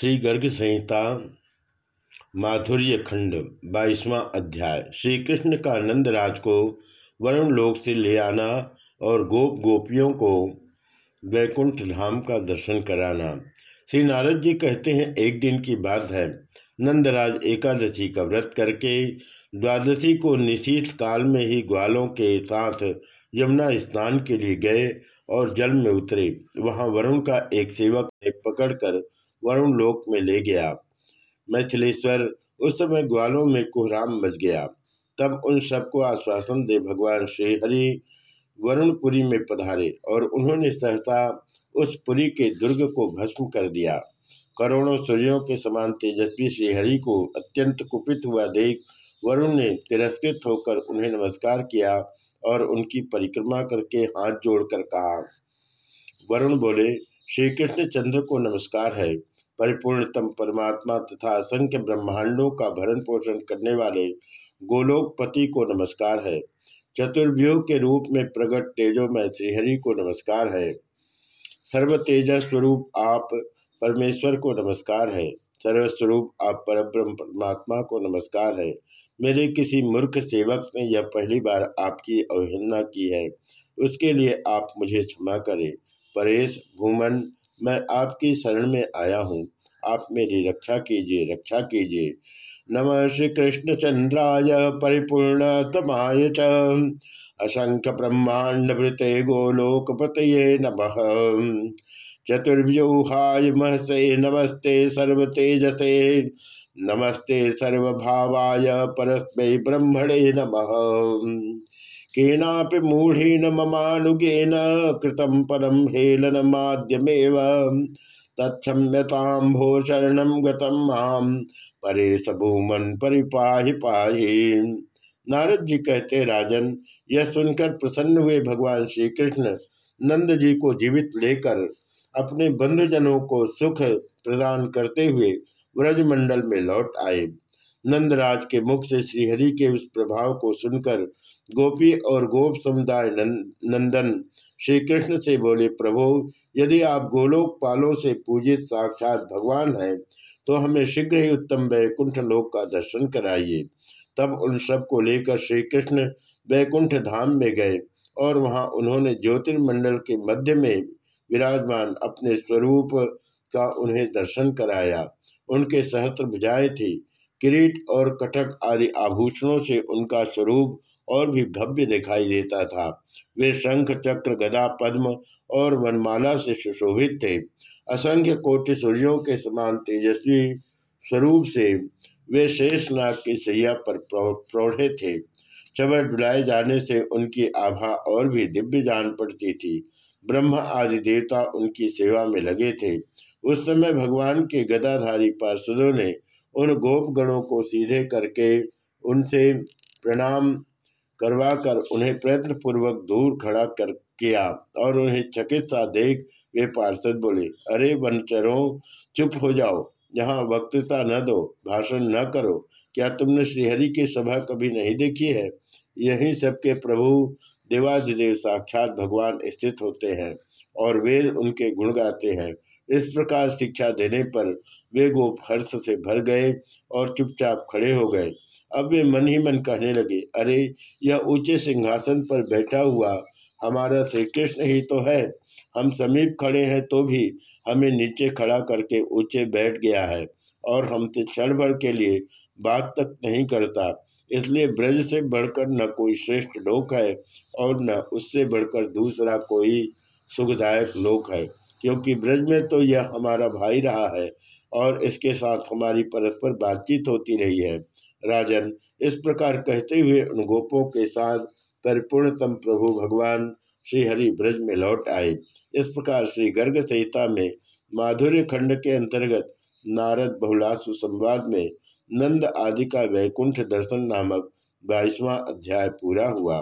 श्री गर्ग संहिता, माधुर्य खंड, बाईसवां अध्याय। श्री कृष्ण का नंदराज को वरुण लोक से ले आना और गोप गोपियों को वैकुंठ धाम का दर्शन कराना। श्री नारद जी कहते हैं, एक दिन की बात है। नंदराज एकादशी का व्रत करके द्वादशी को निशीत काल में ही ग्वालों के साथ यमुना स्नान के लिए गए और जल में उतरे। वहाँ वरुण का एक सेवक ने पकड़कर वरुण लोक में ले गया। मैथिलेश्वर उस समय ग्वालों में कोहराम मच गया। तब उन सबको आश्वासन दे भगवान श्रीहरि वरुणपुरी में पधारे और उन्होंने सहसा उस पुरी के दुर्ग को भस्म कर दिया। करोड़ों सूर्यों के समान तेजस्वी श्रीहरि को अत्यंत कुपित हुआ देख वरुण ने तिरस्कृत होकर उन्हें नमस्कार किया और उनकी परिक्रमा करके हाथ जोड़कर कहा, वरुण बोले श्री कृष्ण चंद्र को नमस्कार है। परिपूर्णतम परमात्मा तथा असंख्य ब्रह्मांडों का भरण पोषण करने वाले गोलोकपति को नमस्कार है। चतुर्व्यूह के रूप में प्रकट तेजो में श्रीहरि को नमस्कार है। सर्व तेज स्वरूप आप परमेश्वर को नमस्कार है। सर्वस्वरूप आप परब्रह्म परमात्मा को नमस्कार है। मेरे किसी मूर्ख सेवक ने यह पहली बार आपकी अवहेलना की है। उसके लिए आप मुझे क्षमा करें। परेश भूमन, मैं आपकी शरण में आया हूँ। आप मेरी रक्षा कीजिए रक्षा कीजिए। नम श्री कृष्ण चंद्राय परिपूर्ण तमाय च। असंख्य ब्रह्मांड वृते गोलोकपत नम। चतुर्व्यूहाय महसे नमस्ते सर्वतेजसे। नमस्ते सर्वभावाय परस्मै ब्रह्मणे नमः। केनापि मूढ़ेन ममानुगेन कृतं परं हेलनमाद्यमेव। तत्म्यताम्भो शरण गतम माम परे परिपाहि पाहि। नारद जी कहते, राजन, यह सुनकर प्रसन्न हुए भगवान श्री कृष्ण नंद जी को जीवित लेकर अपने बंधुजनों को सुख प्रदान करते हुए व्रजमंडल में लौट आए। नंदराज के मुख से श्रीहरि के उस प्रभाव को सुनकर गोपी और गोप समुदाय नंदन श्री कृष्ण से बोले, प्रभु, यदि आप गोलोक पालों से पूजित साक्षात भगवान हैं तो हमें शीघ्र ही उत्तम वैकुंठ लोक का दर्शन कराइए। तब उन सबको लेकर श्री कृष्ण वैकुंठ धाम में गए और वहाँ उन्होंने ज्योतिर्मंडल के मध्य में विराजमान अपने स्वरूप का उन्हें दर्शन कराया। उनके सहस्त्र भुजाएँ थी। किरीट और कटक आदि आभूषणों से उनका स्वरूप और भी भव्य दिखाई देता था। वे शंख, चक्र, गदा, पद्म और वनमाला से सुशोभित थे। असंख्य कोटि सूर्यों के समान तेजस्वी स्वरूप से वे शेष नाग की सैया पर प्रौढ़े थे। चबर डुलाए जाने से उनकी आभा और भी दिव्य जान पड़ती थी। ब्रह्म आदि देवता उनकी सेवा में लगे थे। उस समय भगवान के गदाधारी पार्षदों ने उन गोपगणों को सीधे करके उनसे प्रणाम करवाकर उन्हें प्रयत्न पूर्वक दूर खड़ा कर किया और उन्हें चकित सा देख वे पार्षद बोले, अरे वनचरों, चुप हो जाओ, यहाँ वक्तृता न दो, भाषण न करो। क्या तुमने श्रीहरि की सभा कभी नहीं देखी है? यही सबके प्रभु देवाधिदेव साक्षात भगवान स्थित होते हैं और वेद उनके गुण गाते हैं। इस प्रकार शिक्षा देने पर वे गोप हर्ष से भर गए और चुपचाप खड़े हो गए। अब वे मन ही मन कहने लगे, अरे, यह ऊँचे सिंहासन पर बैठा हुआ हमारा श्री कृष्ण ही तो है। हम समीप खड़े हैं तो भी हमें नीचे खड़ा करके ऊँचे बैठ गया है और हमसे क्षण भर के लिए बात तक नहीं करता। इसलिए ब्रज से बढ़कर न कोई श्रेष्ठ लोक है और न उससे बढ़कर दूसरा कोई सुखदायक लोक है। क्योंकि ब्रज में तो यह हमारा भाई रहा है और इसके साथ हमारी परस्पर बातचीत होती रही है। राजन, इस प्रकार कहते हुए उन गोपों के साथ परिपूर्णतम प्रभु भगवान श्री हरि ब्रज में लौट आए। इस प्रकार श्री गर्ग संहिता में माधुर्य खंड के अंतर्गत नारद बहुलासु संवाद में नंद आदि का वैकुंठ दर्शन नामक बाईसवां अध्याय पूरा हुआ।